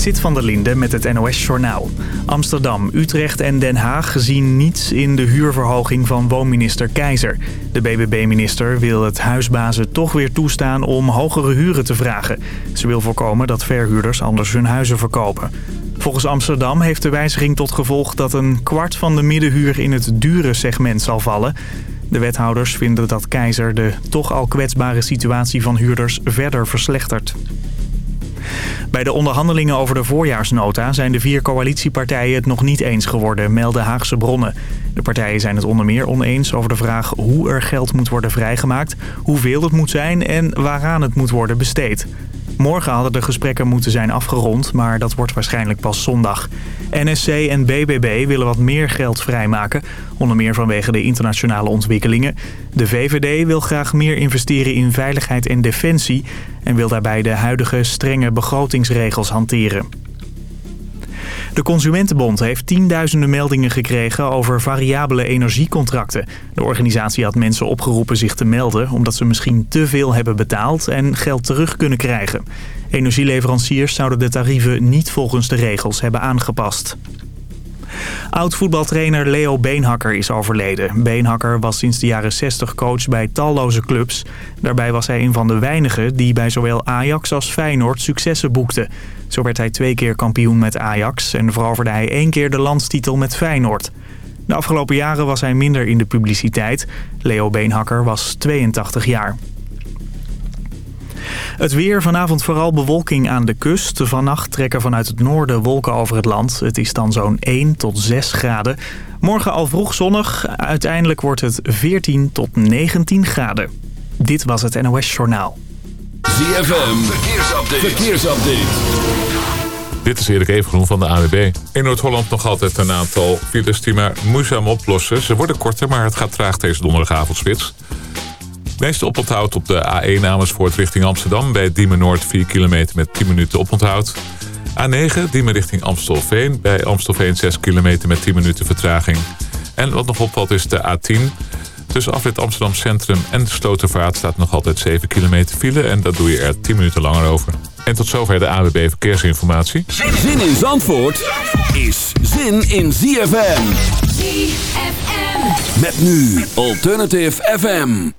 Sit van der Linde met het NOS-journaal. Amsterdam, Utrecht en Den Haag zien niets in de huurverhoging van woonminister Keizer. De BBB-minister wil het huisbazen toch weer toestaan om hogere huren te vragen. Ze wil voorkomen dat verhuurders anders hun huizen verkopen. Volgens Amsterdam heeft de wijziging tot gevolg dat een kwart van de middenhuur in het dure segment zal vallen. De wethouders vinden dat Keizer de toch al kwetsbare situatie van huurders verder verslechtert. Bij de onderhandelingen over de voorjaarsnota zijn de vier coalitiepartijen het nog niet eens geworden, melden Haagse bronnen. De partijen zijn het onder meer oneens over de vraag hoe er geld moet worden vrijgemaakt, hoeveel het moet zijn en waaraan het moet worden besteed. Morgen hadden de gesprekken moeten zijn afgerond, maar dat wordt waarschijnlijk pas zondag. NSC en BBB willen wat meer geld vrijmaken, onder meer vanwege de internationale ontwikkelingen. De VVD wil graag meer investeren in veiligheid en defensie en wil daarbij de huidige strenge begrotingsregels hanteren. De Consumentenbond heeft tienduizenden meldingen gekregen over variabele energiecontracten. De organisatie had mensen opgeroepen zich te melden omdat ze misschien te veel hebben betaald en geld terug kunnen krijgen. Energieleveranciers zouden de tarieven niet volgens de regels hebben aangepast. Oud-voetbaltrainer Leo Beenhakker is overleden. Beenhakker was sinds de jaren 60 coach bij talloze clubs. Daarbij was hij een van de weinigen die bij zowel Ajax als Feyenoord successen boekte. Zo werd hij twee keer kampioen met Ajax en veroverde hij één keer de landstitel met Feyenoord. De afgelopen jaren was hij minder in de publiciteit. Leo Beenhakker was 82 jaar. Het weer, vanavond vooral bewolking aan de kust. Vannacht trekken vanuit het noorden wolken over het land. Het is dan zo'n 1 tot 6 graden. Morgen al vroeg zonnig. Uiteindelijk wordt het 14 tot 19 graden. Dit was het NOS Journaal. ZFM, verkeersupdate. verkeersupdate. Dit is Erik Evengroen van de AWB. In Noord-Holland nog altijd een aantal files die maar moeizaam oplossen. Ze worden korter, maar het gaat traag deze donderdagavondspits. Meeste oponthoud op de A1 Amersfoort richting Amsterdam... bij Diemen Noord 4 kilometer met 10 minuten oponthoud. A9 Diemen richting Amstelveen. Bij Amstelveen 6 kilometer met 10 minuten vertraging. En wat nog opvalt is de A10... Tussen afrit Amsterdam Centrum en de Slotervaart staat nog altijd 7 kilometer file... en dat doe je er 10 minuten langer over. En tot zover de AWB Verkeersinformatie. Zin in Zandvoort is zin in ZFM. ZFM. Met nu Alternative FM.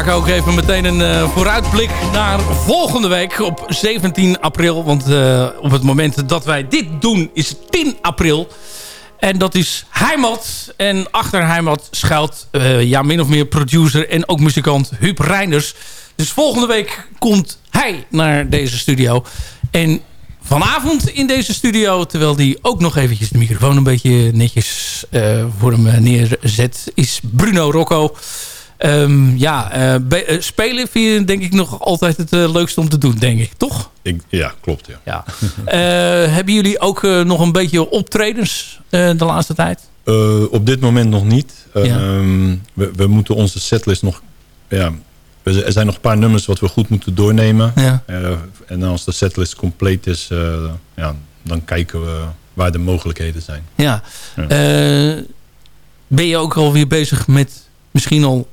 Maken ook even meteen een uh, vooruitblik naar volgende week op 17 april. Want uh, op het moment dat wij dit doen is 10 april. En dat is Heimat. En achter Heimat schuilt uh, ja, min of meer producer en ook muzikant Huub Reinders. Dus volgende week komt hij naar deze studio. En vanavond in deze studio, terwijl hij ook nog eventjes de microfoon een beetje netjes voor hem neerzet, is Bruno Rocco. Um, ja, uh, spelen vind je denk ik nog altijd het uh, leukste om te doen, denk ik. Toch? Ik, ja, klopt. Ja. ja. uh, hebben jullie ook nog een beetje optredens de laatste tijd? op dit moment nog niet. Ja. Um, we, we, moeten onze setlist nog... Ja, er zijn nog een paar nummers wat we goed moeten doornemen. Ja. en als de setlist compleet is, ja, dan kijken we waar de mogelijkheden zijn. Ja. ja. ben je ook alweer bezig met misschien al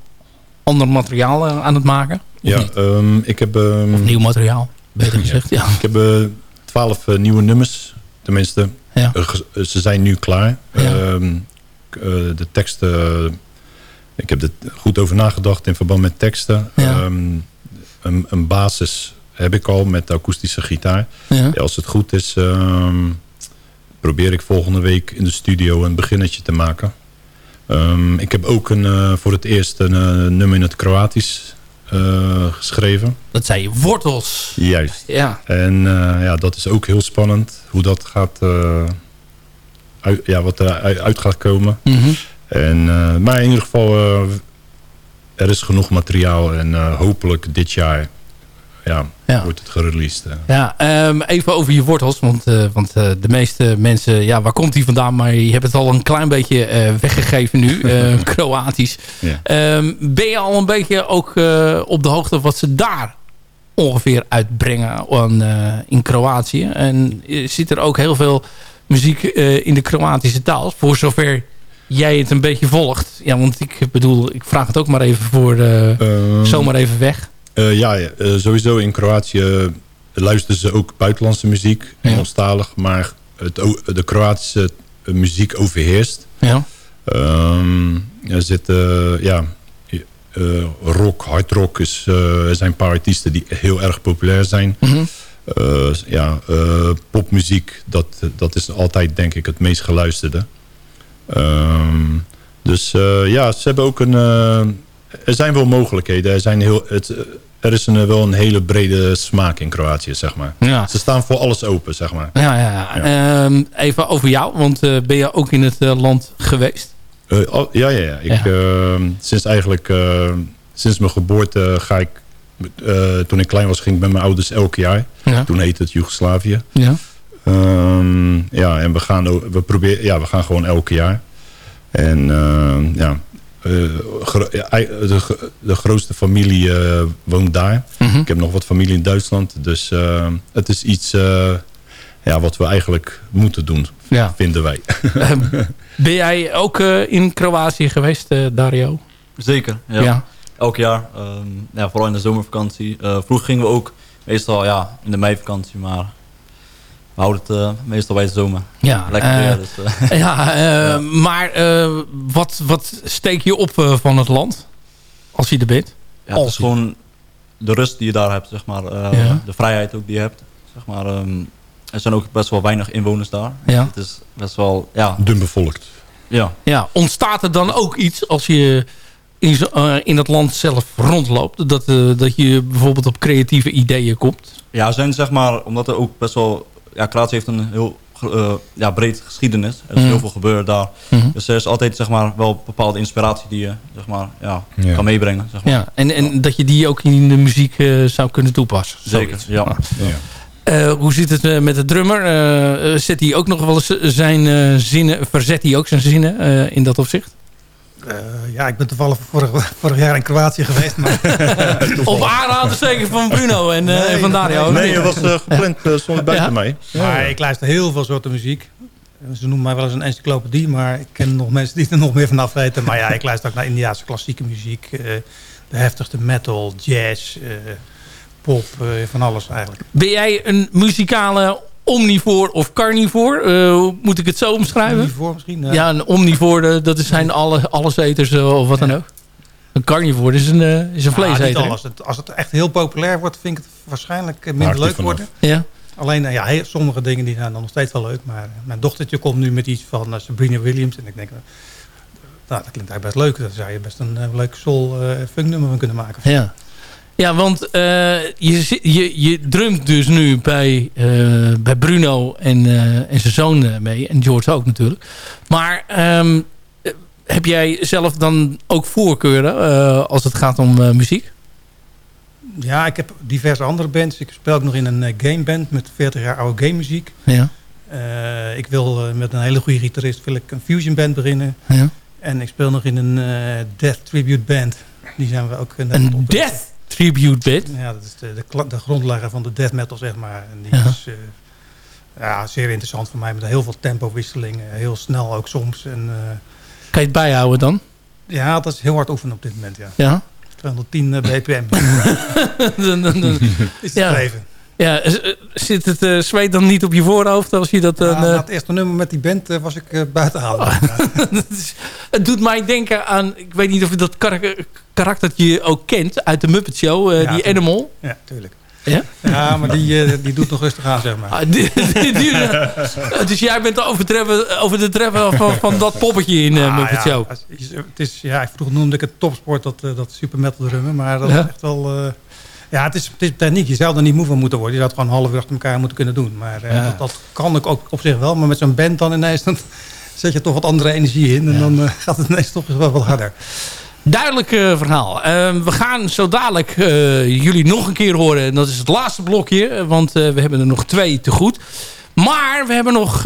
ander materiaal aan het maken? Ja, um, ik heb... Um, of nieuw materiaal, beter gezegd. Ja. Ik heb uh, twaalf uh, nieuwe nummers. Tenminste, ja. ze zijn nu klaar. Ja. Um, de teksten... ik heb er goed over nagedacht in verband met teksten. Ja. Een, een, basis heb ik al met de akoestische gitaar. Ja. als het goed is... probeer ik volgende week in de studio een beginnetje te maken. Um, ik heb ook een, uh, voor het eerst een uh, nummer in het Kroatisch uh, geschreven. Dat zijn je wortels. Juist. Ja. En ja, dat is ook heel spannend. Hoe dat gaat... Uit, ja, wat eruit uit gaat komen. Mm -hmm. en, maar in ieder geval... er is genoeg materiaal. En hopelijk dit jaar ja, ja. wordt het gereleased. Ja, um, even over je wortels. Want, uh, want uh, de meeste mensen, ja, waar komt hij vandaan? Maar je hebt het al een klein beetje uh, weggegeven nu. Kroatisch. Ja. Um, ben je al een beetje ook op de hoogte wat ze daar ongeveer uitbrengen aan, in Kroatië? En zit er ook heel veel muziek in de Kroatische taal? Voor zover jij het een beetje volgt. Ja, want ik bedoel, ik vraag het ook maar even voor um, zomaar even weg. Uh, ja, uh, sowieso in Kroatië luisteren ze ook buitenlandse muziek, ja. Engelstalig, maar het, de Kroatische muziek overheerst. Ja. Um, er zitten, ja, rock, hard rock, is, er zijn een paar artiesten die heel erg populair zijn. Mm -hmm. ja, popmuziek, dat, dat is altijd denk ik het meest geluisterde. Um, dus ja, ze hebben ook een er zijn wel mogelijkheden. Er, zijn heel, het, er is een, wel een hele brede smaak in Kroatië, zeg maar. Ja. Ze staan voor alles open, zeg maar. Ja, ja, ja. Um, even over jou, want uh, ben je ook in het uh, land geweest? Uh, oh, ja, ja, ja. Ik, ja. sinds eigenlijk, sinds mijn geboorte ga ik... toen ik klein was, ging ik met mijn ouders elk jaar. Ja. Toen heette het Joegoslavië. Ja. Um, ja, en we gaan, we, proberen, ja, we gaan gewoon elk jaar. En ja, gro de, de, grootste familie uh, woont daar. Mm -hmm. Ik heb nog wat familie in Duitsland. Dus uh, het is iets ja, wat we eigenlijk moeten doen, ja. vinden wij. ben jij ook in Kroatië geweest, Dario? Zeker, ja. ja. Elk jaar. Um, ja, vooral in de zomervakantie. vroeger gingen we ook meestal ja, in de meivakantie, maar we houden het uh, meestal bij de zomer. Ja, Lekker uh, weer. Dus, uh, ja, ja, maar wat, wat steek je op van het land? Als je er bent? Ja, het is gewoon de rust die je daar hebt, zeg maar. Ja. De vrijheid ook die je hebt. Zeg maar, um, er zijn ook best wel weinig inwoners daar. Ja. Het is best wel, ja... Dun bevolkt. Ja. ja. Ontstaat er dan ook iets als je in, in het land zelf rondloopt? Dat, dat je bijvoorbeeld op creatieve ideeën komt? Ja, zijn zeg maar, omdat er ook best wel ja, Kroatië heeft een heel uh, ja, breed geschiedenis. Er is Mhm. heel veel gebeurd daar. Mhm. Dus er is altijd zeg maar, wel bepaalde inspiratie die je zeg maar, ja, Ja. kan meebrengen. Zeg maar. Ja, en, en dat je die ook in de muziek eh, zou kunnen toepassen. Zeker, Zoiets. ja. Ah. Ja. Eh, hoe zit het eh, met de drummer? Eh, eh, zet hij ook nog wel eens zijn eh, zinnen, verzet hij ook zijn zinnen eh, in dat opzicht? Uh, ja, ik ben toevallig vorig, vorig jaar in Kroatië geweest. Maar Op aanraden zeker van Bruno en, uh, Nee, en van Dario. Nee, je was uh, gepland uh, soms buiten Ja? mij. maar ik luister heel veel soorten muziek. Ze noemen mij wel eens een encyclopedie, maar ik ken nog mensen die er nog meer vanaf weten. Maar ja, ik luister ook naar Indiaanse klassieke muziek. uh, de heftigste metal, jazz, uh, pop, uh, van alles eigenlijk. Ben jij een muzikale omnivoor of carnivoor? Uh, moet ik het zo omschrijven? Omnivoor misschien? Ja, een omnivoor, uh, dat zijn alle, alleseters uh, of wat dan ook. Een carnivore is een, uh, is een vleeseter. niet alles. als het echt heel populair wordt, vind ik het waarschijnlijk minder leuk worden. Ja. Alleen, ja, sommige dingen die zijn dan nog steeds wel leuk. Maar mijn dochtertje komt nu met iets van Sabrina Williams. En ik denk, nou, dat klinkt eigenlijk best leuk. Daar zou je best een leuk nummer van kunnen maken. Ja. Ja, want uh, je, je, je drumt dus nu bij, uh, bij Bruno en, uh, en zijn zoon mee. En George ook natuurlijk. Maar um, heb jij zelf dan ook voorkeuren als het gaat om muziek? Ja, ik heb diverse andere bands. Ik speel ook nog in een gameband met 40 jaar oude game muziek. Ja. ik wil met een hele goede gitarist wil ik een fusion band beginnen. Ja. En ik speel nog in een death tribute band. Die zijn we ook... een death tribute band? Ja, dat is de, de, de, grondlegger van de death metal, zeg maar. En die is uh, ja, zeer interessant voor mij. Met heel veel tempowisselingen. Heel snel ook soms. En, uh, kan je het bijhouden dan? Ja, dat is heel hard oefenen op dit moment, ja. Ja? 210 bpm. dan, dan, dan, is het ja. even. Ja, zit het uh, zweet dan niet op je voorhoofd als je dat... Ja, uh, na het eerste nummer met die band uh, was ik uh, buiten halen. het doet mij denken aan... Ik weet niet of je dat karaktertje ook kent uit de Muppet Show. Ja, die tuurlijk. Animal. Ja, tuurlijk. Ja? ja, maar die, die doet nog rustig aan, zeg maar. Ah, die, die, dus jij bent over, de treffen van, van dat poppetje in uh, Muppet Show. het is, ja, vroeger noemde ik het topsport, dat, dat super metal drummen. Maar dat is echt wel... Ja, het is, het is techniek. Je zou er niet moe van moeten worden. Je zou het gewoon half uur achter elkaar moeten kunnen doen. Maar ja. dat, dat, kan ik ook op zich wel. Maar met zo'n band dan ineens... dan zet je toch wat andere energie in. En ja. dan uh, gaat het ineens toch wel wat harder. Duidelijk uh, verhaal. we gaan zo dadelijk jullie nog een keer horen. En dat is het laatste blokje. Want we hebben er nog twee te goed. Maar we hebben nog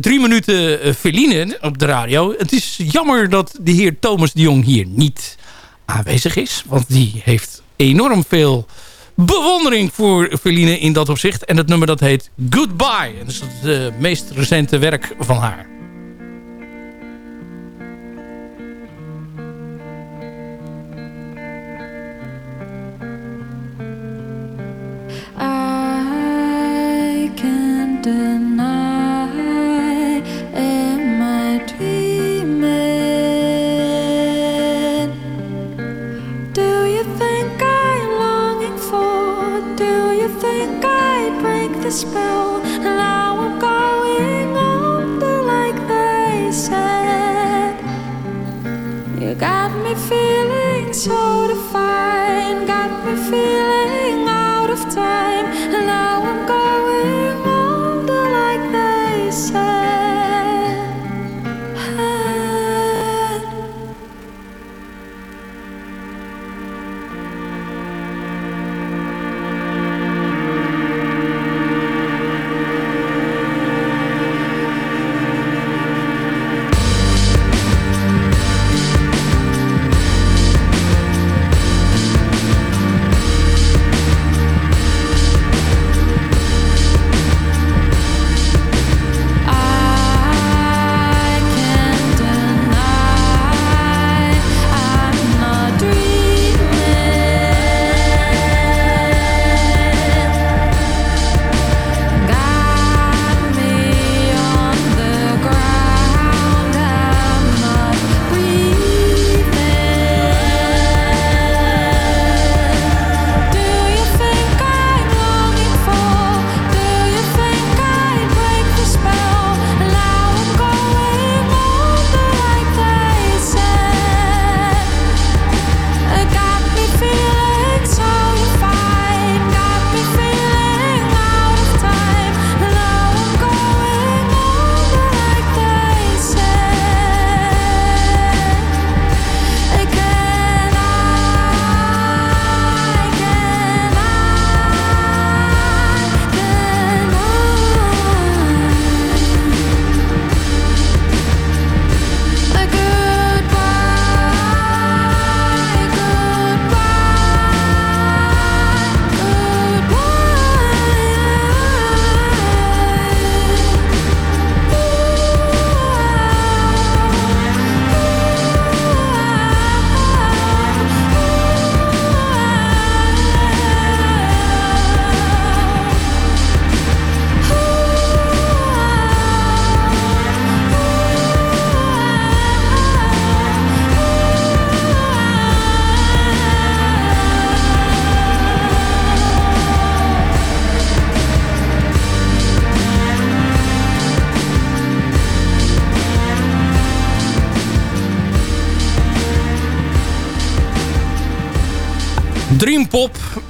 drie minuten Feline op de radio. Het is jammer dat de heer Thomas de Jong hier niet aanwezig is. Want die heeft enorm veel bewondering voor Feline in dat opzicht. En het nummer dat heet Goodbye. En dat is het uh, meest recente werk van haar.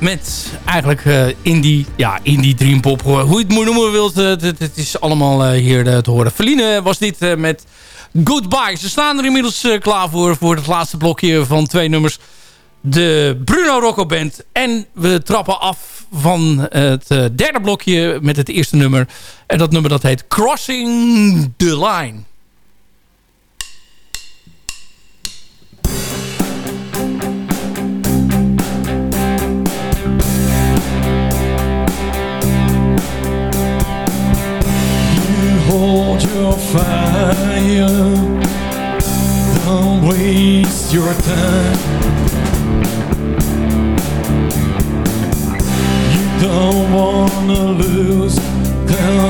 Met eigenlijk uh, indie, ja, indie dreampop. Hoe je het moet noemen wilt, het, het, is allemaal hier te horen. Feline was dit met Goodbye. Ze staan er inmiddels klaar voor, voor het laatste blokje van twee nummers. De Bruno Rocco Band. En we trappen af van het derde blokje met het eerste nummer. En dat nummer dat heet Crossing the Line. Your fire. Don't waste your time. You don't wanna lose down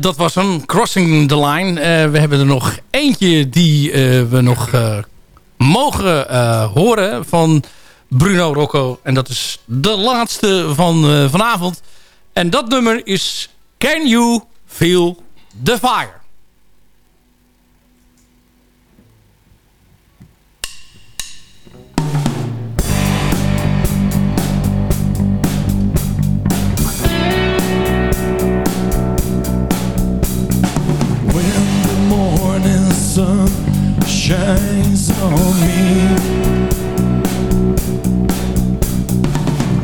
dat was een Crossing the Line. Uh, we hebben er nog eentje die uh, we nog mogen horen van Bruno Rocco. En dat is de laatste van vanavond. En dat nummer is Can You Feel the Fire? Shines on me.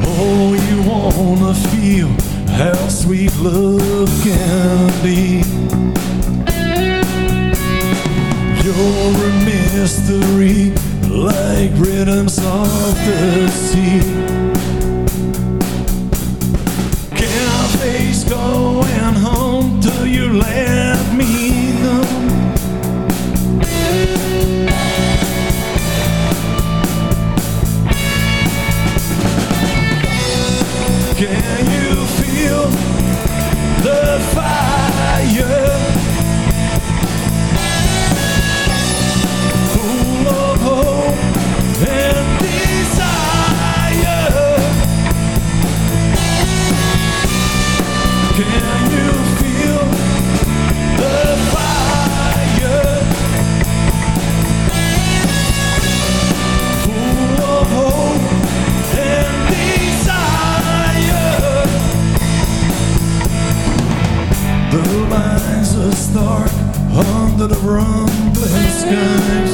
Oh, you wanna feel how sweet love can be. You're a mystery like rhythms of the sea. Can't face going home till you let me know. The fire? dark under the rumbling sky.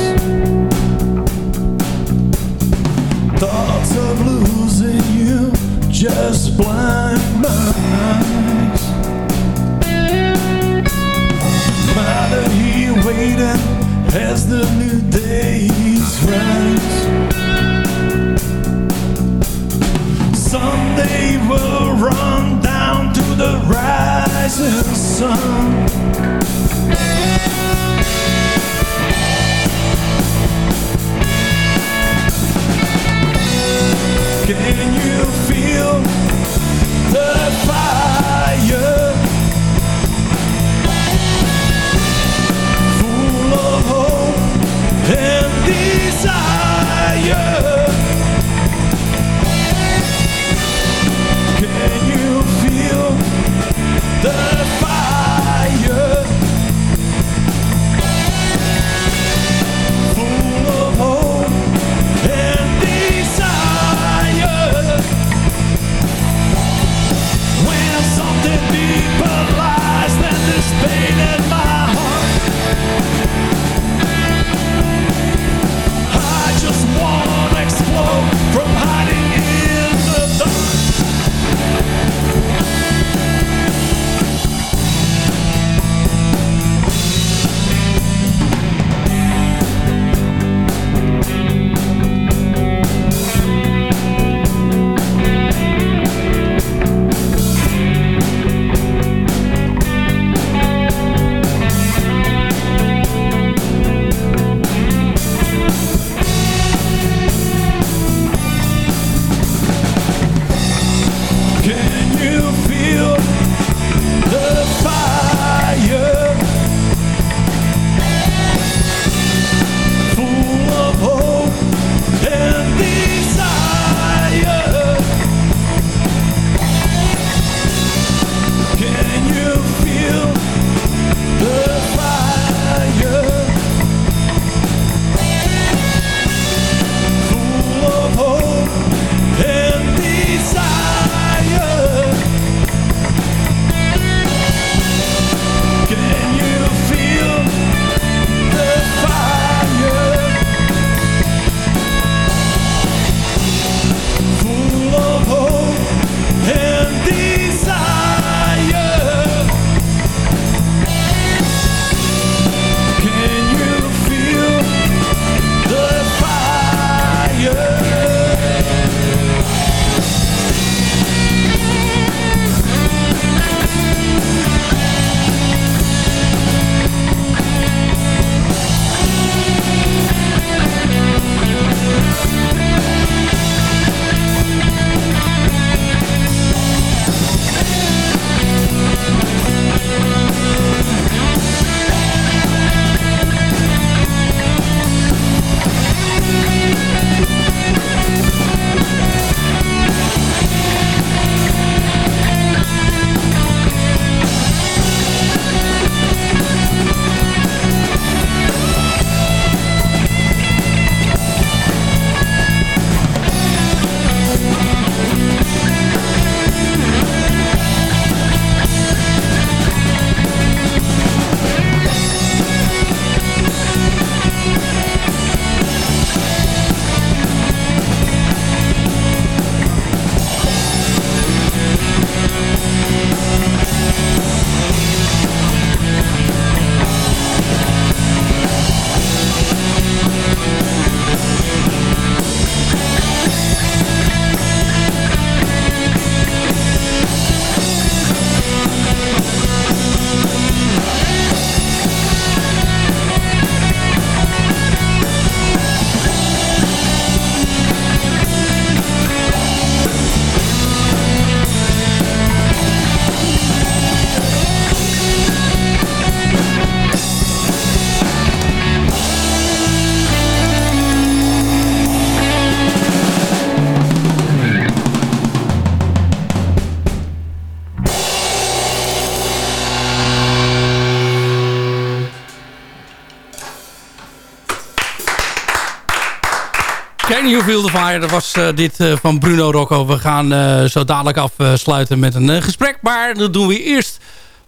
You Feel the was eh, dit eh, van Bruno Rocco. We gaan eh, zo dadelijk afsluiten met een gesprek. Maar dat doen we eerst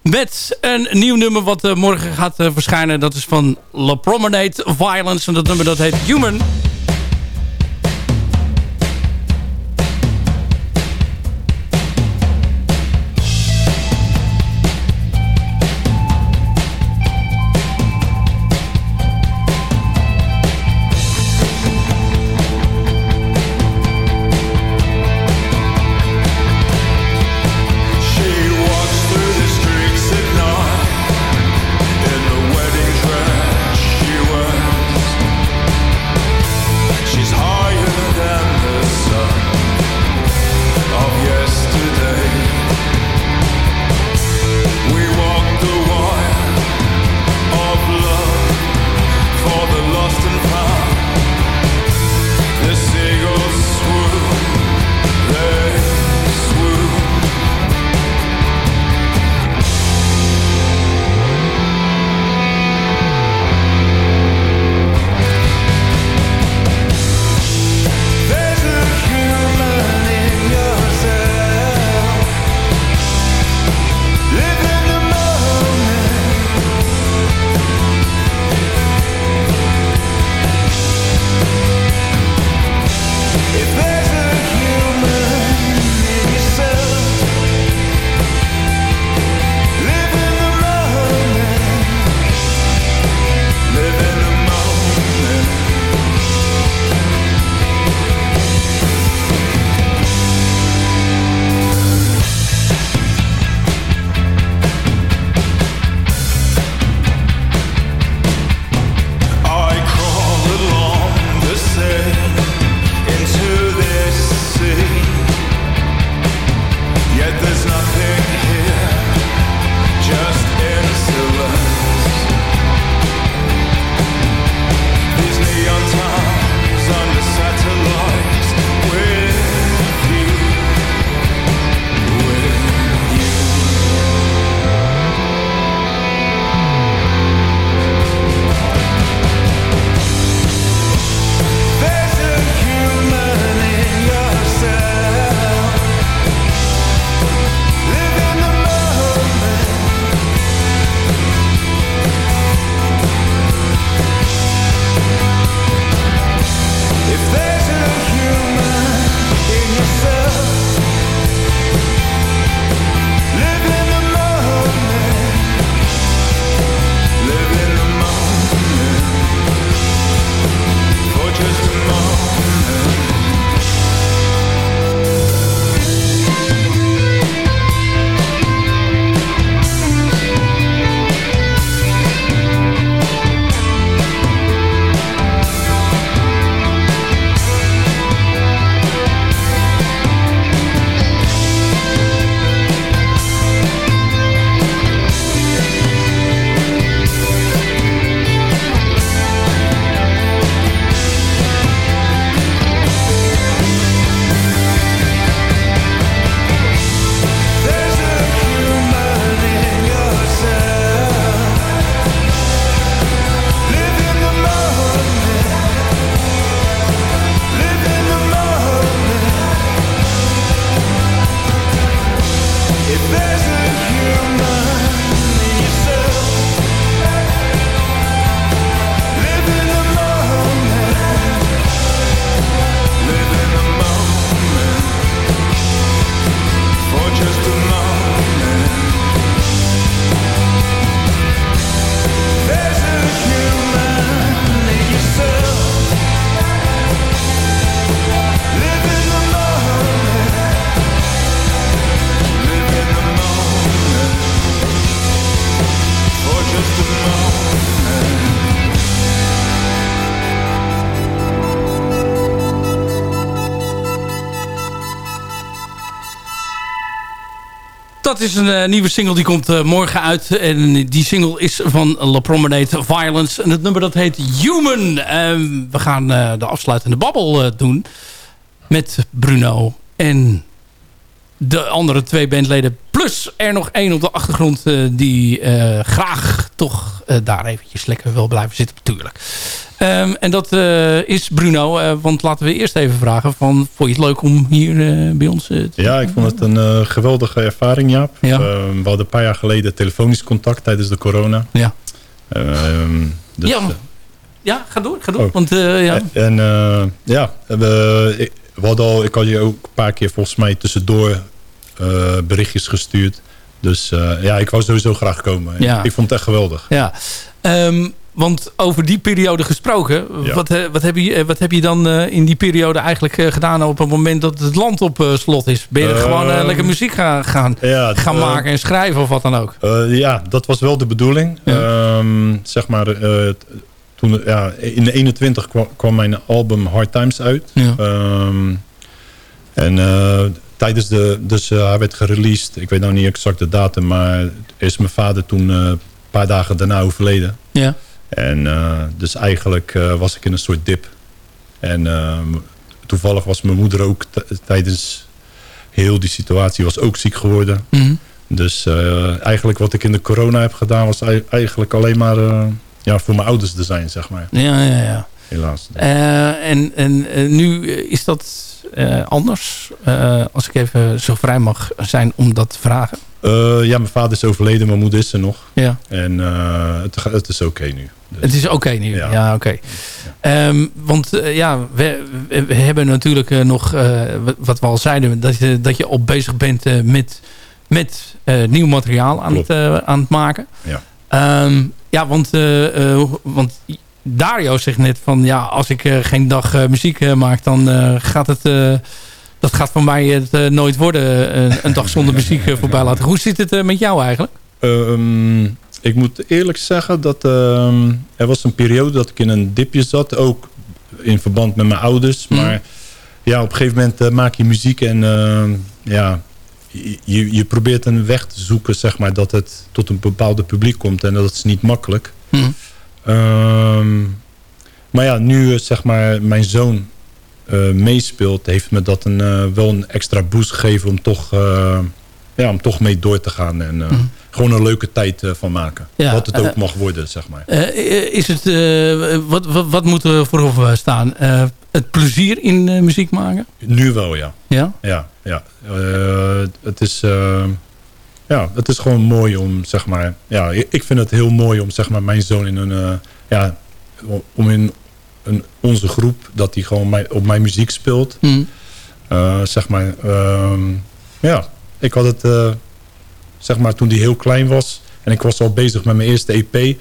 met een nieuw nummer wat morgen gaat verschijnen. Dat is van La Promenade Violence. En dat nummer dat heet Human. Dat is een eh, nieuwe single die komt eh, morgen uit. En die single is van La Promenade Violence. En het nummer dat heet Human. En we gaan eh, de afsluitende babbel doen. Met Bruno en de andere twee bandleden. Plus er nog één op de achtergrond die graag toch eh, daar eventjes lekker wil blijven zitten natuurlijk. Ehm, en dat eh, is Bruno. eh, want laten we eerst even vragen. Van, vond je het leuk om hier bij ons te Ja, ik vond het een geweldige ervaring, Jaap. Ja. Eh, we hadden een paar jaar geleden telefonisch contact tijdens de corona. Ja. Ehm, dus, ja, ja, ga door. Ga door. Oh. Want ja. En ja, we, ik, we hadden al, ik had je ook een paar keer volgens mij tussendoor berichtjes gestuurd. Dus eh, ja, ik wou sowieso graag komen. Ja. Ik vond het echt geweldig. Ja, Ehm, want over die periode gesproken, Ja. wat, eh, wat, heb je, eh, wat heb je dan in die periode eigenlijk gedaan op het moment dat het land op slot is? Ben je Ehm, gewoon eh, lekker muziek gaan, gaan, Ja, gaan maken en schrijven of wat dan ook? Ja, dat was wel de bedoeling. Ehm, zeg maar, toen, ja, in de 21 kwam, kwam mijn album Hard Times uit. Ja. Ehm, en tijdens de, dus eh, hij werd gereleased, ik weet nou niet exact de datum, maar is mijn vader toen eh, een paar dagen daarna overleden. Ja. En eh, dus eigenlijk was ik in een soort dip. En ehm, toevallig was mijn moeder ook tijdens heel die situatie was ook ziek geworden. Mhm. Dus eigenlijk wat ik in de corona heb gedaan... was ei- eigenlijk alleen maar ja, voor mijn ouders te zijn, zeg maar. Ja, ja, ja. Helaas. En en nu is dat anders, eh, als ik even zo vrij mag zijn om dat te vragen. Eh, ja, mijn vader is overleden, mijn moeder is er nog. Ja. En eh, het, het is oké nu. Dus, Het is oké nu. Ja, Ja. oké. Ehm, want eh, ja, we, hebben natuurlijk eh, nog, eh, wat- we al zeiden, dat je, dat je op bezig bent eh, met, met eh, nieuw materiaal aan het, eh, aan het maken. Ja. Ehm, ja, want, eh, eh, want Dario zegt net van ja, als ik eh, geen dag eh, muziek eh, maak, dan gaat het. dat gaat voor mij het nooit worden. een dag zonder muziek voorbij laten. Hoe zit het met jou eigenlijk? Ehm, ik moet eerlijk zeggen dat ehm, er was een periode dat ik in een dipje zat. Ook in verband met mijn ouders. Mhm. Maar ja, op een gegeven moment maak je muziek en ehm, ja, je, je probeert een weg te zoeken, zeg maar, dat het tot een bepaalde publiek komt. En dat is niet makkelijk. Mhm. Ehm, maar ja, nu eh, zeg maar mijn zoon eh, meespeelt, heeft me dat een, eh, wel een extra boost gegeven om toch, ja, om toch mee door te gaan. En eh, gewoon een leuke tijd van maken. Ja, Wat het ook mag worden, zeg maar. Is het, wat, wat, wat moet er voorop staan? Het plezier in muziek maken? Nu wel, ja. Ja? Ja, ja. Het, is, ja, het is gewoon mooi om, zeg maar... Ja, ik vind het heel mooi om, zeg maar, mijn zoon in een... eh, ja, om in een, onze groep, dat hij gewoon mijn, op mijn muziek speelt. Hm. Eh, zeg maar, ehm, ja, ik had het, eh, zeg maar, toen hij heel klein was... en ik was al bezig met mijn eerste EP...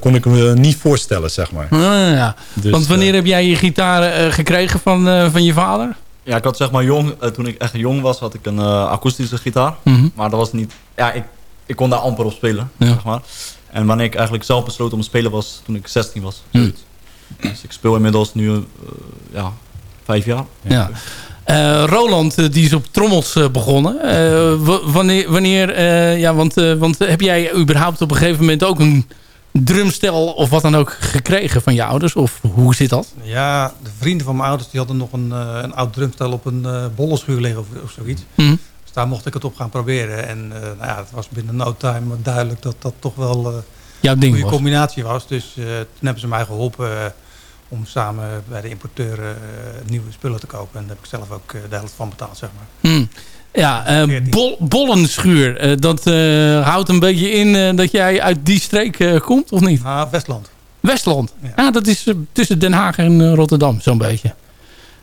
Kon ik me niet voorstellen, zeg maar. Ah, ja. Dus, Want wanneer heb jij je gitaar gekregen van, van je vader? Ja, ik had zeg maar jong, eh, toen ik echt jong was, had ik een eh, akoestische gitaar. Mhm. Maar dat was niet, ja, ik, ik kon daar amper op spelen, Ja. zeg maar. En wanneer ik eigenlijk zelf besloot om te spelen was toen ik 16 was. Hm. zoiets. Dus ik speel inmiddels nu, eh, ja, vijf jaar. Ja. Roland, die is op trommels begonnen. Wanneer, wanneer ja, want, want heb jij überhaupt op een gegeven moment ook een drumstel of wat dan ook gekregen van je ouders? Of hoe zit dat? Ja, de vrienden van mijn ouders die hadden nog een, eh, een oud drumstel op een eh bollenschuur liggen of, of zoiets. Hm. Dus daar mocht ik het op gaan proberen. En eh, nou ja, het was binnen no time duidelijk dat dat toch wel Jouw een ding goede was. combinatie was. Dus toen hebben ze mij geholpen eh, om samen bij de importeur nieuwe spullen te kopen. En daar heb ik zelf ook de helft van betaald, zeg maar. Hm. Ja, eh, bol, bollenschuur. eh, dat eh, houdt een beetje in eh, dat jij uit die streek eh, komt, of niet? Ah, Westland. Westland. Ja, dat is tussen Den Haag en Rotterdam, zo'n beetje.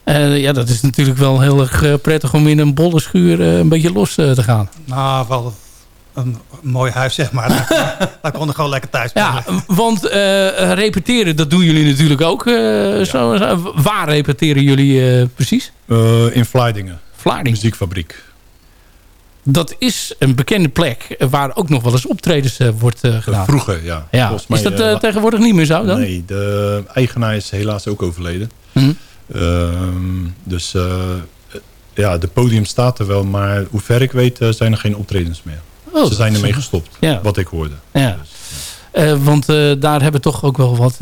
Eh, ja, dat is natuurlijk wel heel erg prettig om in een bollenschuur eh, een beetje los eh, te gaan. Nou, wel een mooi huis, zeg maar. Daar, daar kon ik gewoon lekker thuis Ja, spelen. want eh, repeteren, dat doen jullie natuurlijk ook. eh, zo, zo. Waar repeteren jullie eh, precies? eh, in Vlaardingen, Vlaarding. muziekfabriek. Dat is een bekende plek waar ook nog wel eens optredens eh, wordt eh, gedaan. Vroeger, ja. Ja. Mij, is dat tegenwoordig niet meer zo dan? Nee, de eigenaar is helaas ook overleden. Mhm. Ehm, dus ja, de podium staat er wel, maar hoe ver ik weet zijn er geen optredens meer. Oh, Ze zijn ermee gestopt, Ja. wat ik hoorde. Ja. Eh, want daar hebben toch ook wel wat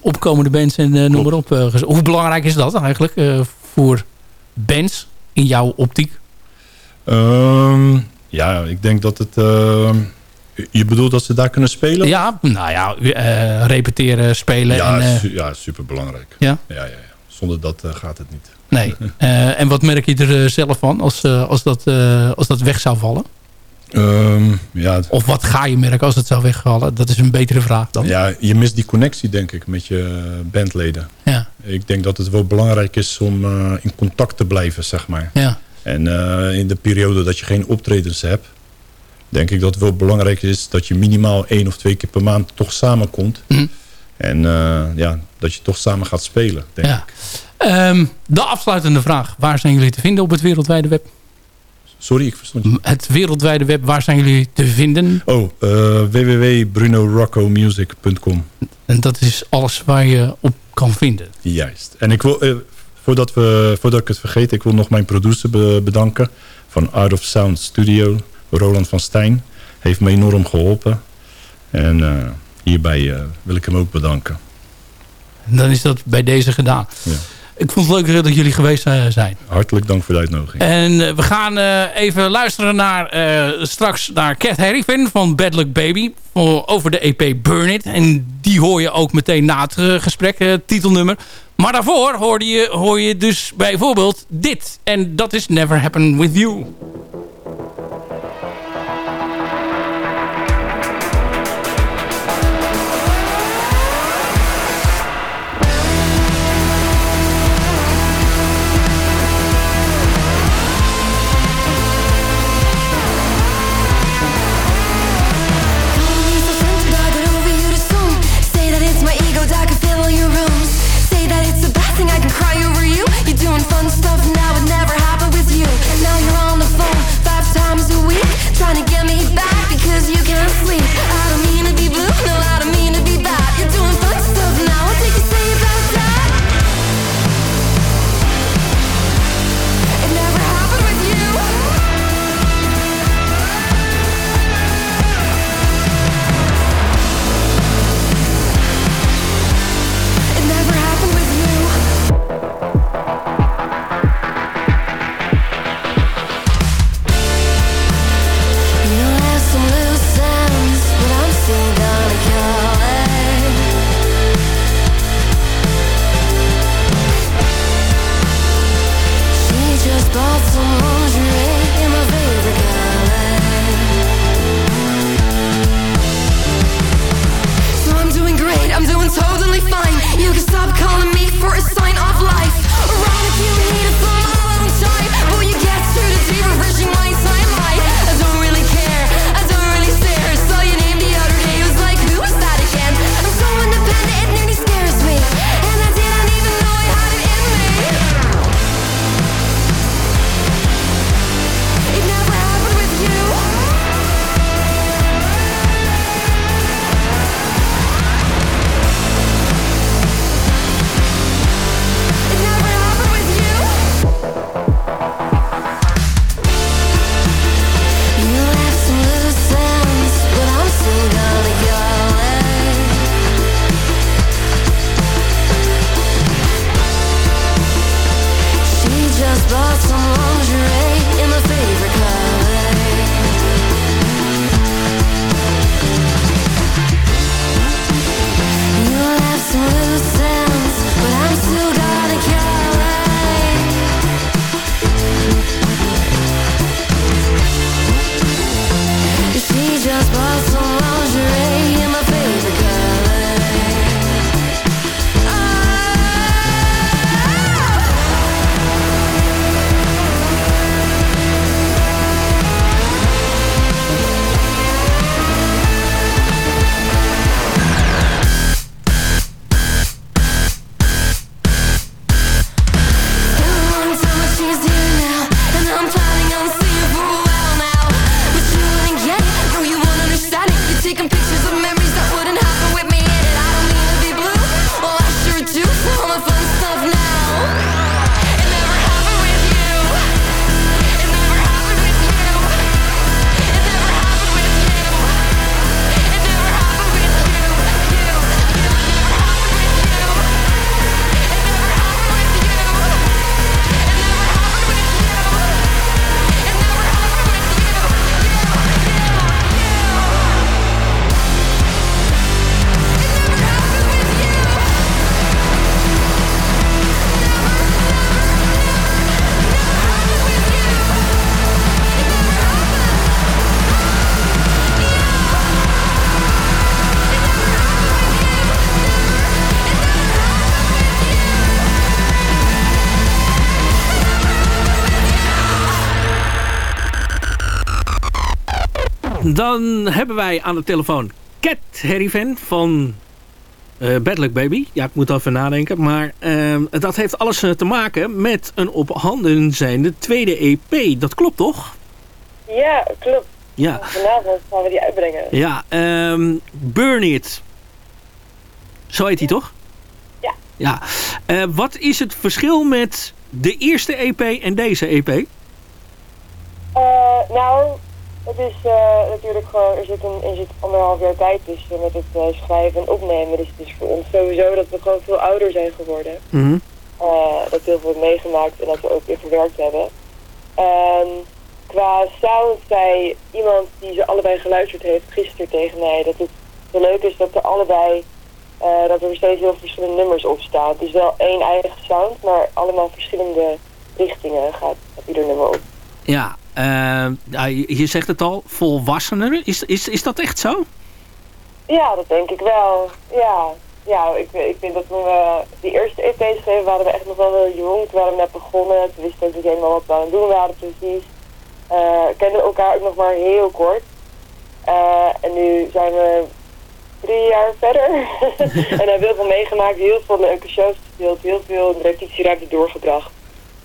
opkomende bands en noem maar op. Hoe belangrijk is dat eigenlijk voor bands in jouw optiek? Ehm, ja, ik denk dat het... ehm, Je bedoelt dat ze daar kunnen spelen? Ja, nou ja, eh, repeteren, spelen. Ja, en, eh, su- ja superbelangrijk. ja? Ja, ja, ja. Zonder dat eh, gaat het niet. Nee. En wat merk je er zelf van als, als, dat, als dat weg zou vallen? Ehm, ja, Of wat ga je merken als het zou wegvallen? Dat is een betere vraag dan. ja, je mist die connectie, denk ik, met je bandleden. Ja, Ik denk dat het wel belangrijk is om in contact te blijven, zeg maar. ja. En eh, in de periode dat je geen optredens hebt... denk ik dat het wel belangrijk is dat je minimaal één of twee keer per maand toch samenkomt. Mhm. En eh, ja, dat je toch samen gaat spelen, denk ja. ik. Ehm, de afsluitende vraag. Waar zijn jullie te vinden op het wereldwijde web? Sorry, ik verstond je. Het wereldwijde web, waar zijn jullie te vinden? Oh, uh, www.brunoroccomusic.com. En dat is alles waar je op kan vinden. Juist. En ik wil, eh, voordat, we, voordat ik het vergeet, ik wil nog mijn producer be- bedanken. Van Art of Sound Studio, Roland van Stijn. Heeft me enorm geholpen. En eh, hierbij eh, wil ik hem ook bedanken. En dan is dat bij deze gedaan. Ja. Ik vond het leuk dat jullie geweest eh, zijn. Hartelijk dank voor de uitnodiging. En eh, we gaan eh, even luisteren naar eh, straks naar Cat Harrington van Bad Luck Baby. over de EP Burn It. En die hoor je ook meteen na het eh, gesprek, eh, titelnummer. Maar daarvoor hoorde je, hoor je dus bijvoorbeeld dit. En dat is Never Happen With You. Dan hebben wij aan de telefoon Cat Herriven van eh Bad Baby. Ja, ik moet even nadenken. Maar ehm, dat heeft alles eh, te maken met een op handen zijnde tweede EP. Dat klopt toch? Ja, klopt. Ja. Vanavond gaan we die uitbrengen. Ja, ehm Burn It. Zo heet hij toch? Ja. Ja. Eh, wat is het verschil met de eerste EP en deze EP? Eh, nou, het is eh, natuurlijk gewoon, er zit, een, er zit anderhalf jaar tijd tussen met het eh, schrijven en opnemen. Dus het is voor ons sowieso dat we gewoon veel ouder zijn geworden. Mhm. Eh, dat we heel veel hebben meegemaakt en dat we ook weer verwerkt hebben. En qua sound zei iemand die ze allebei geluisterd heeft gisteren tegen mij dat het zo leuk is dat er allebei eh, dat er steeds heel verschillende nummers op staan. Het is wel één eigen sound, maar allemaal verschillende richtingen gaat, ieder nummer op. Ja, je je zegt het al, volwassener. Is, is, is dat echt zo? Ja, dat denk ik wel. Ja, ja ik, ik vind dat toen we die eerste EP schreven, waren we echt nog wel heel jong. Toen waren we net begonnen. Toen wisten we ook niet helemaal wat we aan het doen waren precies. Eh kenden elkaar ook nog maar heel kort. Eh, en nu zijn we drie jaar verder. en hebben heel veel meegemaakt, heel veel leuke shows gespeeld, heel veel repetitieruimte doorgebracht.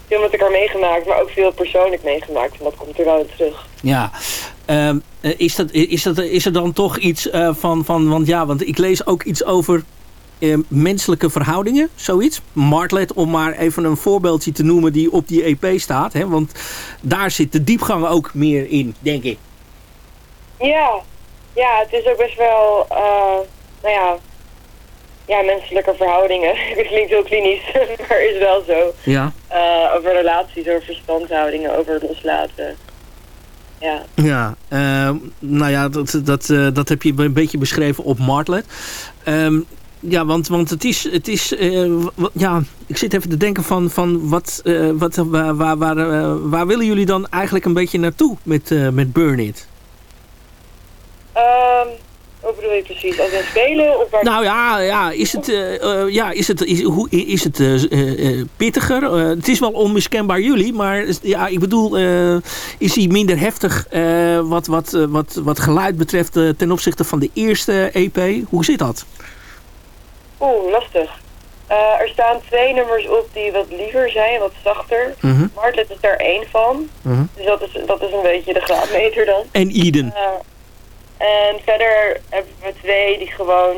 Veel met elkaar meegemaakt, maar ook veel persoonlijk meegemaakt. En dat komt er wel in terug. Ja. Ehm, eh, is, dat, is, dat, is er dan toch iets eh, van, van... Want ja, want ik lees ook iets over eh, menselijke verhoudingen, zoiets. Martlet, om maar even een voorbeeldje te noemen die op die EP staat. Hè? Want daar zit de diepgang ook meer in, denk ik. Ja, ja, het is ook best wel, eh, nou ja, ja, menselijke verhoudingen. Het klinkt heel klinisch, maar is wel zo. Ja. Eh, over relaties, over verstandhoudingen, over het loslaten. Ja. Ja, ehm, nou ja, dat, dat, eh, dat heb je een beetje beschreven op Martlet. Ehm, ja, want, want het is, het is eh, ja, ik zit even te denken van, van wat, eh, wat, waar, waar, waar, waar willen jullie dan eigenlijk een beetje naartoe met, met Burn It? Ehm, hoe bedoel je precies? Als spelen? Of waar... Nou ja, ja is het, eh, eh, ja, is het, is, hoe, is het eh, pittiger? Het is wel onmiskenbaar jullie, maar ja, ik bedoel, is hij minder heftig wat, wat, wat, wat geluid betreft ten opzichte van de eerste EP? Hoe zit dat? Oeh, lastig. Er staan twee nummers op die wat liever zijn, wat zachter. Martlet is daar één van. Mhm. Dus dat is, dat is een beetje de graadmeter dan. En Eden. En verder hebben we twee die gewoon...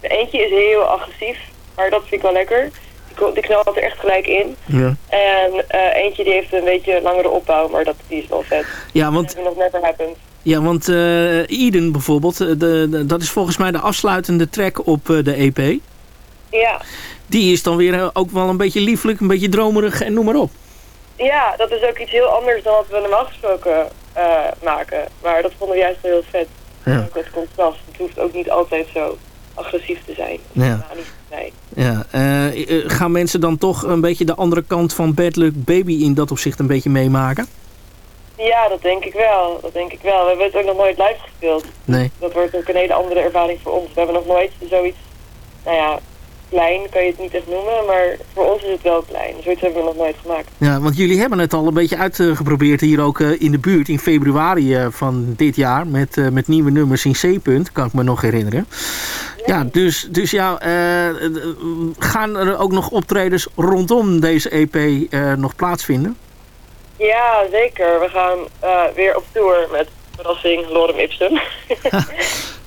Eentje is heel agressief, maar dat vind ik wel lekker. Die, die knalt er echt gelijk in. Ja. En eh, eentje die heeft een beetje langere opbouw, maar dat, die is wel vet. Ja, want, Dat nog never happened. ja, want eh, Eden bijvoorbeeld, eh, de, de- dat is volgens mij de afsluitende track op eh, de EP. Ja. Die is dan weer ook wel een beetje lieflijk, een beetje dromerig en noem maar op. ja, dat is ook iets heel anders dan wat we normaal gesproken eh, maken. Maar dat vonden we juist wel heel vet. Ja. Ook het contrast. Het hoeft ook niet altijd zo agressief te zijn. Ja. manisch te zijn. Ja, eh, eh, gaan mensen dan toch een beetje de andere kant van Bad Luck Baby in dat opzicht een beetje meemaken? Ja, dat denk ik wel. Dat denk ik wel. We hebben het ook nog nooit live gespeeld. Nee. Dat wordt ook een hele andere ervaring voor ons. We hebben nog nooit zoiets, nou ja, klein kan je het niet echt noemen, maar voor ons is het wel klein. Zoiets hebben we nog nooit gemaakt. Ja, want jullie hebben het al een beetje uitgeprobeerd hier ook eh, in de buurt in februari eh, van dit jaar met, eh, met nieuwe nummers in C-punt, kan ik me nog herinneren. Ja, dus, dus ja, gaan er ook nog optredens rondom deze EP nog plaatsvinden? Ja, zeker. We gaan weer op tour met verrassing Lorem Ipsum.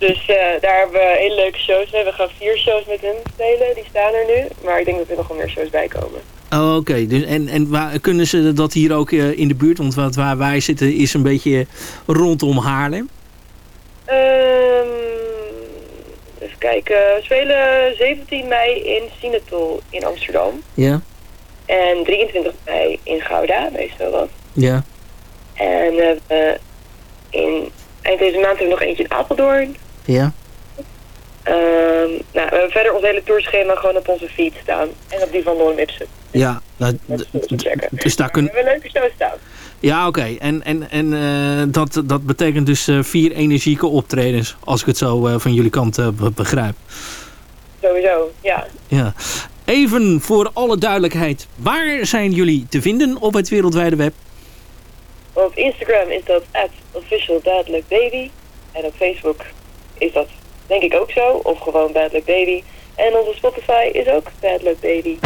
dus eh, daar hebben we hele leuke shows mee. We gaan vier shows met hun spelen. Die staan er nu. Maar ik denk dat er nog wel meer shows bij komen. Oh, Oké, dus en, en waar, kunnen ze dat hier ook eh, in de buurt? Want wat, waar wij zitten is een beetje rondom Haarlem. Ehm even kijken. We spelen 17 mei in Sinatol in Amsterdam. Ja, En 23 mei in Gouda, wees wel wat. ja. En we in eind deze maand hebben we nog eentje in Apeldoorn. Ja. Ehm, nou, we hebben verder ons hele tourschema gewoon op onze feed staan. En op die van Lorem Ipsum. Ja, nou, dus daar We kun, hebben leuke shows staan. ja oké. En, en, en eh, dat, dat betekent dus eh, vier energieke optredens, als ik het zo eh, van jullie kant eh, be- begrijp. Sowieso, ja. Ja. Even voor alle duidelijkheid, waar zijn jullie te vinden op het wereldwijde web? Op Instagram is dat at officialbadluckbaby. En op Facebook is dat denk ik ook zo, of gewoon Bad Luck Baby. En onze Spotify is ook Bad Luck Baby.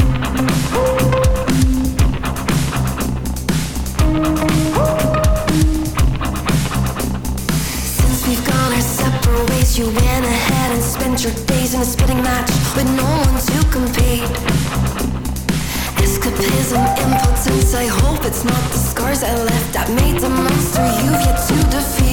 You went ahead and spent your days in a spitting match with no one to compete. Escapism, impotence, I hope it's not the scars I left that made the monster you've yet to defeat.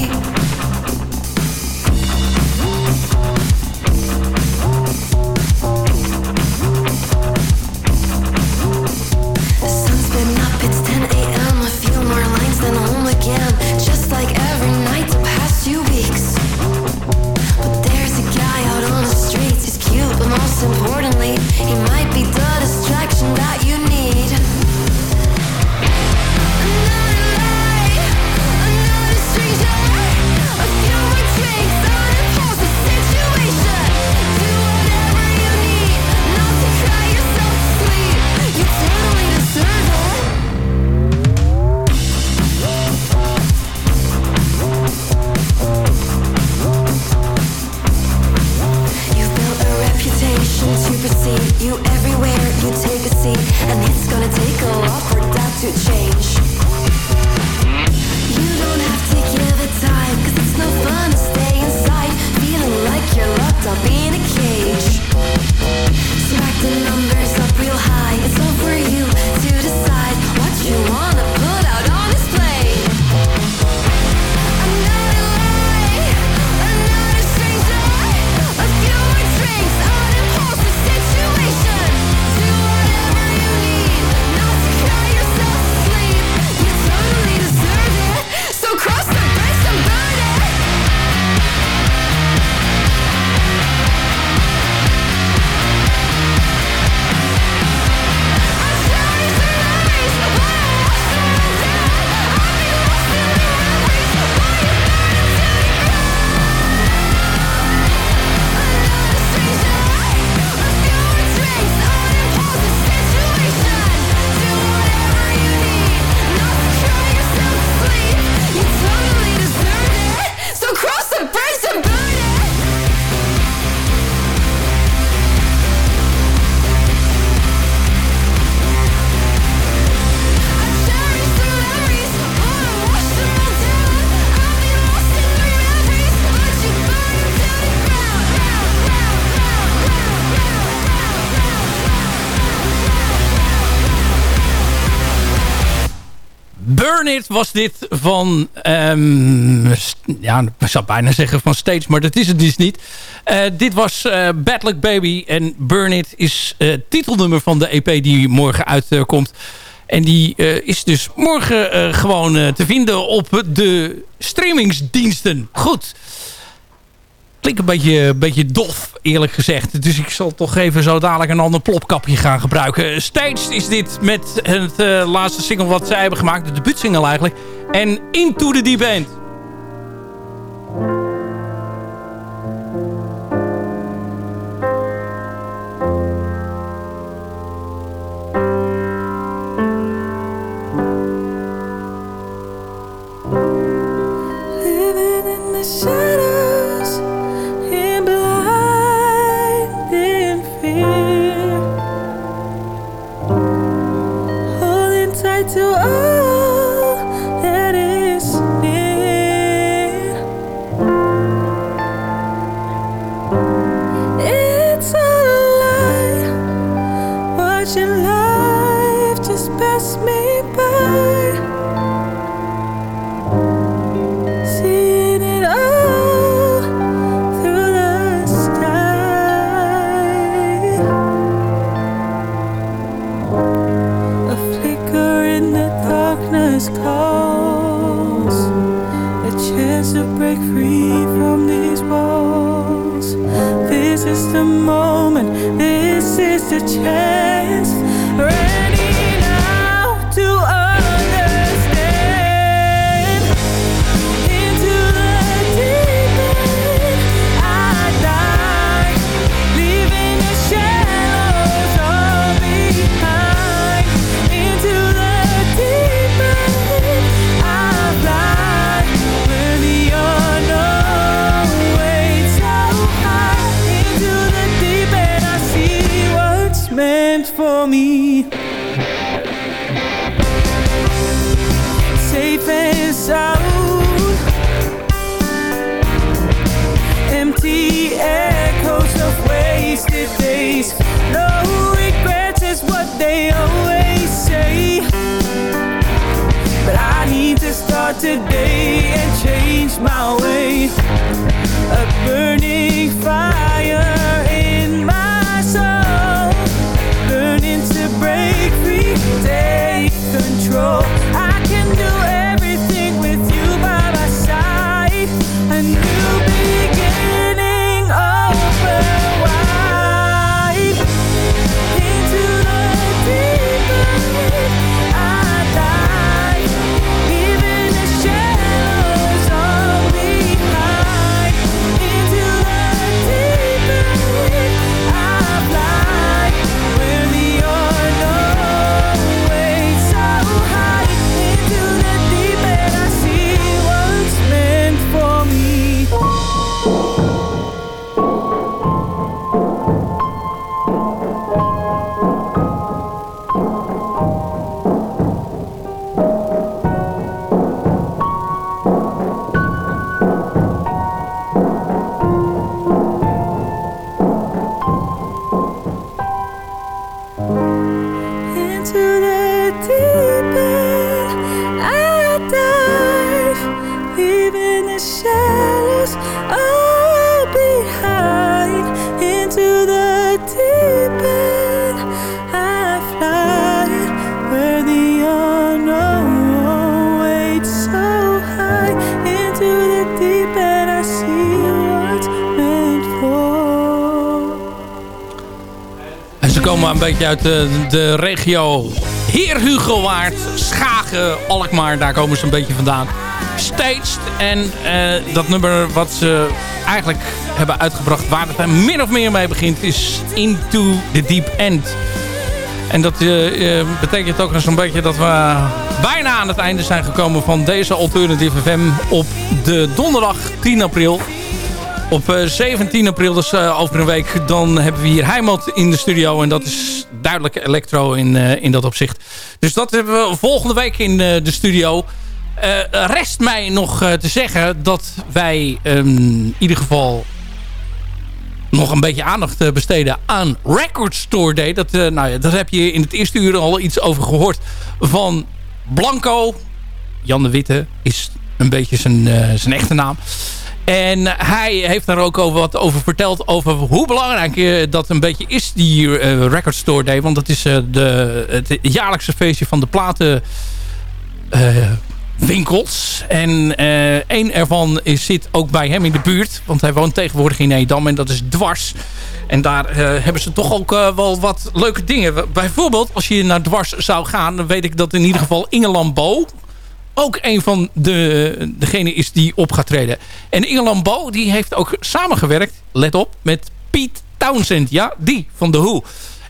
Was dit van... ehm, ja, ik zou bijna zeggen van Stage, maar dat is het dus niet. Eh, dit was eh Bad Luck Baby en Burn It is het titelnummer van de EP die morgen uitkomt. en die is dus morgen gewoon te vinden op de streamingsdiensten. Goed. Klinkt een beetje, beetje dof, eerlijk gezegd. Dus ik zal toch even zo dadelijk een ander plopkapje gaan gebruiken. Staged is dit met het eh, laatste single wat zij hebben gemaakt. De debuutsingle eigenlijk. En Into the Deep End. Living in the this is beetje uit de, de regio Heer Schagen, Alkmaar. Daar komen ze een beetje vandaan. Staged. En eh, dat nummer wat ze eigenlijk hebben uitgebracht... waar het min of meer mee begint... is Into the Deep End. En dat eh, eh, betekent ook zo'n beetje dat we bijna aan het einde zijn gekomen... van deze Alternative FM op de donderdag 10 april... Op eh, 17 april, dus eh, over een week, dan hebben we hier Heimat in de studio. En dat is duidelijk elektro in, eh, in dat opzicht. Dus dat hebben we volgende week in eh, de studio. Eh, rest mij nog eh, te zeggen dat wij ehm, in ieder geval nog een beetje aandacht eh, besteden aan Record Store Day. Dat, eh, nou ja, daar heb je in het eerste uur al iets over gehoord van Blanco. Jan de Witte is een beetje zijn, eh, zijn echte naam. En hij heeft daar ook over wat over verteld. Over hoe belangrijk eh, dat een beetje is, die eh, Record Store Day. Want dat is eh, de, het jaarlijkse feestje van de platen... eh, winkels. En één ervan is, zit ook bij hem in de buurt. Want hij woont tegenwoordig in Edam en dat is Dwars. En daar hebben ze toch ook wel wat leuke dingen. Bijvoorbeeld, als je naar Dwars zou gaan... dan weet ik dat in ieder geval Inge Lambeau ook een van de, degene is die op gaat treden. En Inge Lambeau die heeft ook samengewerkt, let op, met Piet Townsend. Ja, die van The Who.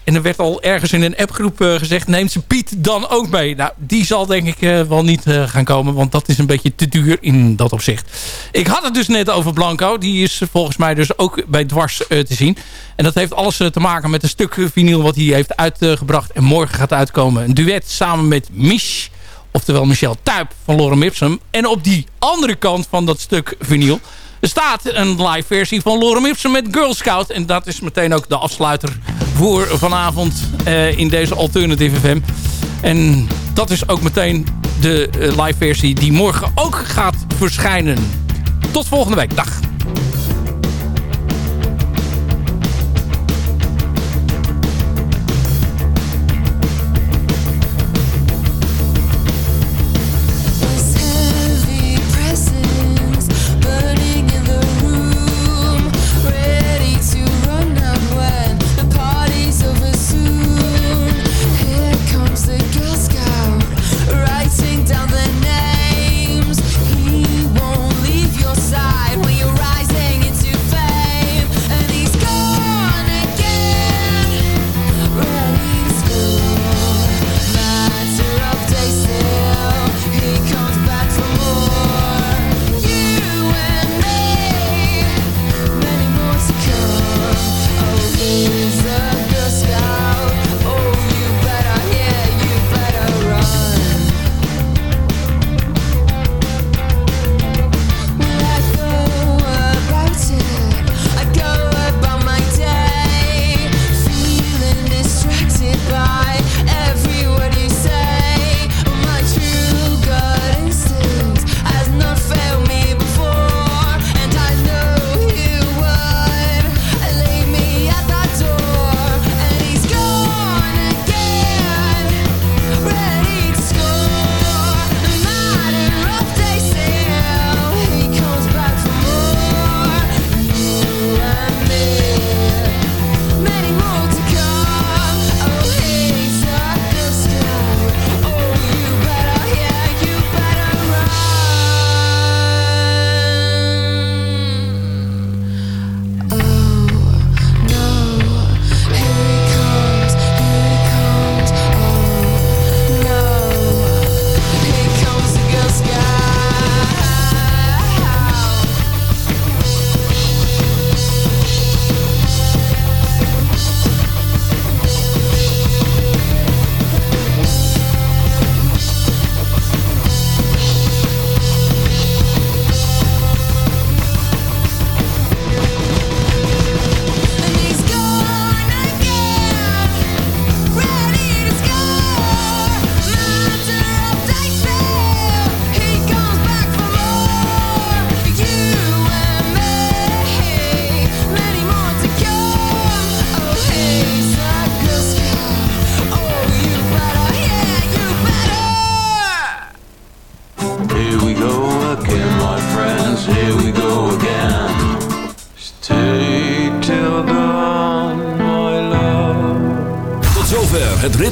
En er werd al ergens in een appgroep eh, gezegd... neemt ze Piet dan ook mee? Nou, die zal denk ik eh, wel niet eh, gaan komen... want dat is een beetje te duur in dat opzicht. Ik had het dus net over Blanco. Die is volgens mij dus ook bij Dwars te zien. En dat heeft alles te maken met een stuk vinyl... wat hij heeft uitgebracht en morgen gaat uitkomen. Een duet samen met Mich... Oftewel Michel Tuip van Lorem Ipsum. En op die andere kant van dat stuk vinyl... Staat een live versie van Lorem Ipsum met Girl Scout. En dat is meteen ook de afsluiter voor vanavond eh, in deze Alternative FM. En dat is ook meteen de eh, live versie die morgen ook gaat verschijnen. Tot volgende week. Dag.